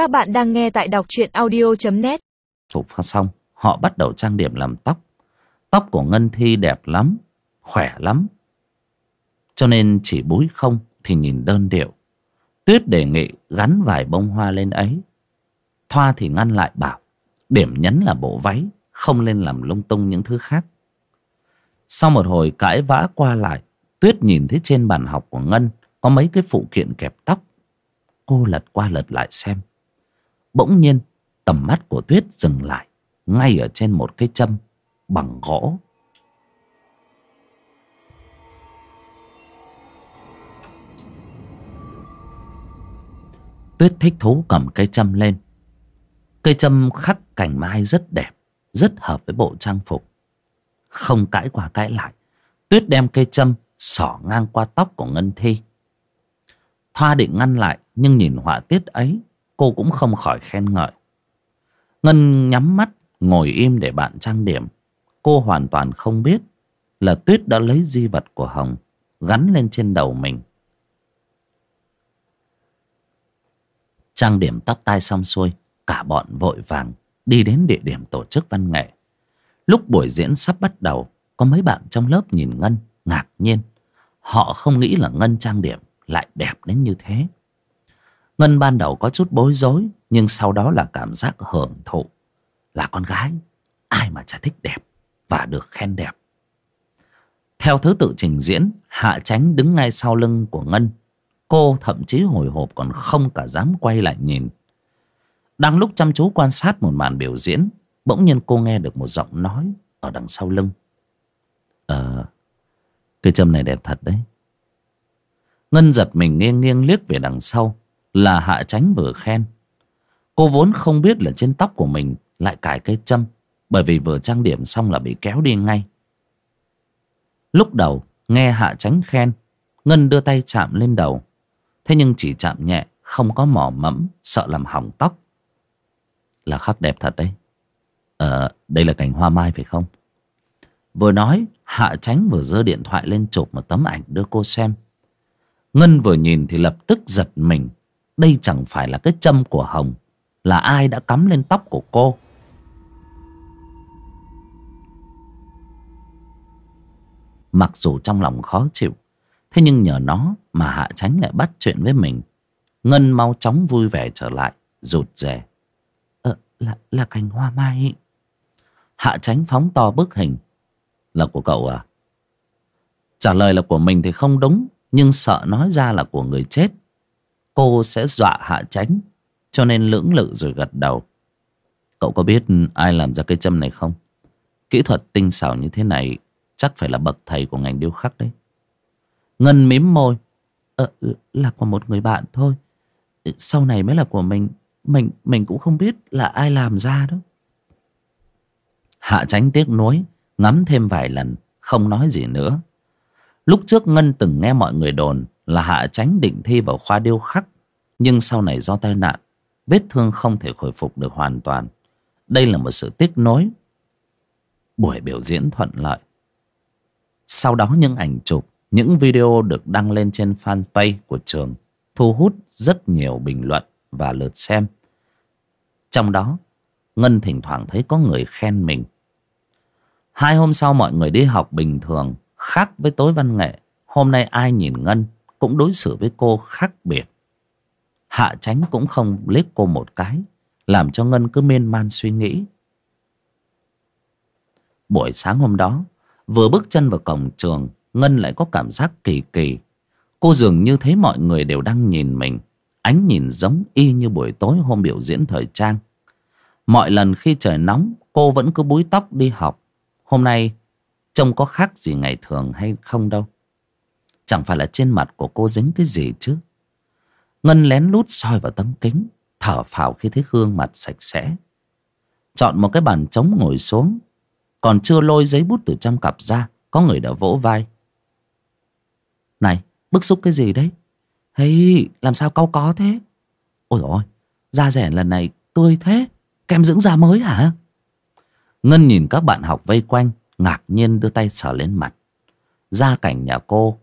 Các bạn đang nghe tại đọc truyện audio.net Phục xong, Họ bắt đầu trang điểm làm tóc. Tóc của Ngân Thi đẹp lắm, Khỏe lắm. Cho nên chỉ búi không Thì nhìn đơn điệu. Tuyết đề nghị gắn vài bông hoa lên ấy. Thoa thì ngăn lại bảo, Điểm nhấn là bộ váy, Không nên làm lung tung những thứ khác. Sau một hồi cãi vã qua lại, Tuyết nhìn thấy trên bàn học của Ngân Có mấy cái phụ kiện kẹp tóc. Cô lật qua lật lại xem. Bỗng nhiên, tầm mắt của Tuyết dừng lại, Ngay ở trên một cái châm bằng gỗ. Tuyết thích thú cầm cây châm lên. Cây châm khắc cảnh mai rất đẹp, Rất hợp với bộ trang phục. Không cãi qua cãi lại, Tuyết đem cây châm xỏ ngang qua tóc của Ngân Thi. Thoa định ngăn lại, Nhưng nhìn họa tiết ấy Cô cũng không khỏi khen ngợi. Ngân nhắm mắt, Ngồi im để bạn trang điểm. Cô hoàn toàn không biết Là Tuyết đã lấy di vật của Hồng Gắn lên trên đầu mình. Trang điểm tóc tai xong xuôi, Cả bọn vội vàng Đi đến địa điểm tổ chức văn nghệ. Lúc buổi diễn sắp bắt đầu, Có mấy bạn trong lớp nhìn Ngân Ngạc nhiên. Họ không nghĩ là Ngân trang điểm Lại đẹp đến như thế. Ngân ban đầu có chút bối rối, Nhưng sau đó là cảm giác hưởng thụ. Là con gái, Ai mà chả thích đẹp Và được khen đẹp. Theo thứ tự trình diễn, Hạ Chánh đứng ngay sau lưng của Ngân. Cô thậm chí hồi hộp còn không cả dám quay lại nhìn. Đang lúc chăm chú quan sát một màn biểu diễn, Bỗng nhiên cô nghe được một giọng nói Ở đằng sau lưng. Ờ Cây châm này đẹp thật đấy. Ngân giật mình nghiêng nghiêng liếc về đằng sau. Là Hạ Chánh vừa khen. Cô vốn không biết là trên tóc của mình Lại cài cây châm, Bởi vì vừa trang điểm xong là bị kéo đi ngay. Lúc đầu, nghe Hạ Chánh khen, Ngân đưa tay chạm lên đầu. Thế nhưng chỉ chạm nhẹ, Không có mỏ mẫm, Sợ làm hỏng tóc. Là khắc đẹp thật đấy. Ờ đây là cành hoa mai phải không? Vừa nói, Hạ Chánh vừa giơ điện thoại lên chụp một tấm ảnh đưa cô xem. Ngân vừa nhìn thì lập tức giật mình. Đây chẳng phải là cái châm của Hồng Là ai đã cắm lên tóc của cô. Mặc dù trong lòng khó chịu Thế nhưng nhờ nó mà Hạ tránh lại bắt chuyện với mình. Ngân mau chóng vui vẻ trở lại Rụt rè. Ờ là, là cành hoa mai. Hạ tránh phóng to bức hình. Là của cậu à? Trả lời là của mình thì không đúng Nhưng sợ nói ra là của người chết. Cô sẽ dọa Hạ tránh Cho nên lưỡng lự rồi gật đầu. Cậu có biết ai làm ra cây châm này không? Kỹ thuật tinh xảo như thế này Chắc phải là bậc thầy của ngành điêu khắc đấy. Ngân mím môi. Ờ là của một người bạn thôi. Sau này mới là của mình. Mình mình cũng không biết là ai làm ra đó. Hạ tránh tiếc nuối, Ngắm thêm vài lần, Không nói gì nữa. Lúc trước Ngân từng nghe mọi người đồn là Hạ tránh định thi vào khoa điêu khắc. Nhưng sau này do tai nạn, Vết thương không thể khôi phục được hoàn toàn. Đây là một sự tiếc nối. Buổi biểu diễn thuận lợi. Sau đó những ảnh chụp, Những video được đăng lên trên fanpage của trường Thu hút rất nhiều bình luận và lượt xem. Trong đó, Ngân thỉnh thoảng thấy có người khen mình. Hai hôm sau mọi người đi học bình thường, Khác với tối văn nghệ. Hôm nay ai nhìn Ngân? Cũng đối xử với cô khác biệt. Hạ tránh cũng không liếc cô một cái, Làm cho Ngân cứ miên man suy nghĩ. Buổi sáng hôm đó, Vừa bước chân vào cổng trường, Ngân lại có cảm giác kỳ kỳ. Cô dường như thấy mọi người đều đang nhìn mình, Ánh nhìn giống y như buổi tối hôm biểu diễn thời trang. Mọi lần khi trời nóng, Cô vẫn cứ búi tóc đi học. Hôm nay, Trông có khác gì ngày thường hay không đâu. Chẳng phải là trên mặt của cô dính cái gì chứ. Ngân lén lút soi vào tấm kính, Thở phào khi thấy gương mặt sạch sẽ. Chọn một cái bàn trống ngồi xuống. Còn chưa lôi giấy bút từ trong cặp ra, Có người đã vỗ vai. Này, bức xúc cái gì đấy? Hey, làm sao cau có thế? Ôi ôi, Da rẻ lần này tươi thế, Kem dưỡng da mới hả? Ngân nhìn các bạn học vây quanh, Ngạc nhiên đưa tay sờ lên mặt. Gia cảnh nhà cô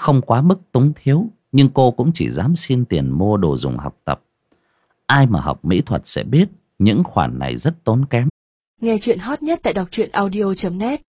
không quá mức túng thiếu, Nhưng cô cũng chỉ dám xin tiền mua đồ dùng học tập. Ai mà học mỹ thuật sẽ biết, những khoản này rất tốn kém. Nghe chuyện hot nhất tại đọc truyện audio.net